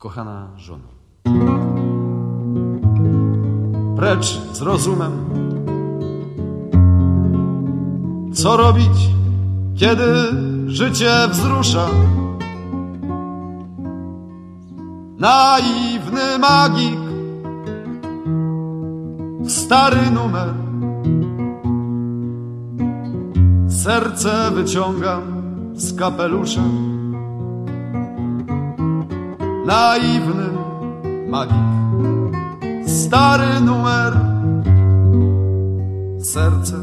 Kochana żono. Precz z rozumem. Co robić, kiedy życie wzrusza? Naiwny magik, stary numer. Serce wyciągam z kapelusza. Naiwny magik, stary numer. Serce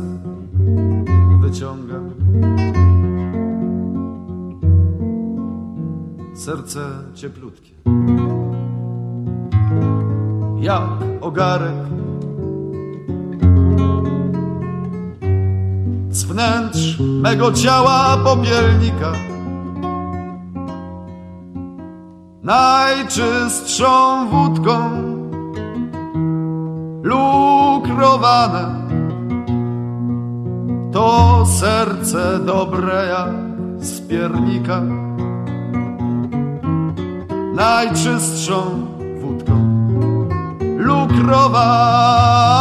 wyciągam. Serce cieplutkie. Jak ogarek z wnętrz mego ciała popielnika. Najczystszą wódką lukrowane to serce dobre jak z piernika. Najczystszą wódką lukrowane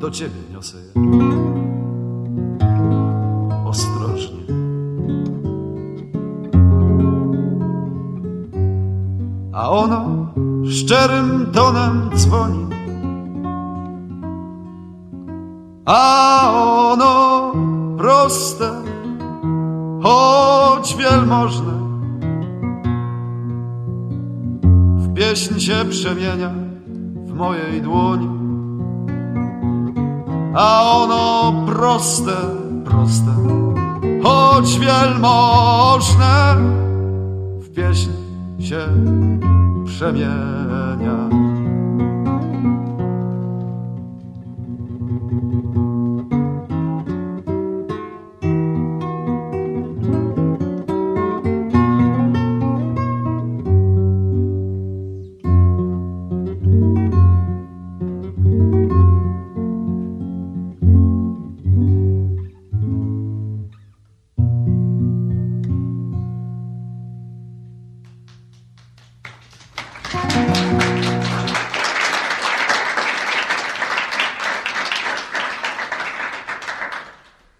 Do ciebie niosę je. Ostrożnie. A ono szczerym tonem dzwoni. A ono proste, choć wielmożne. W pieśń się przemienia w mojej dłoni. A ono proste, proste, choć wielmożne. W pieśń się przemienia.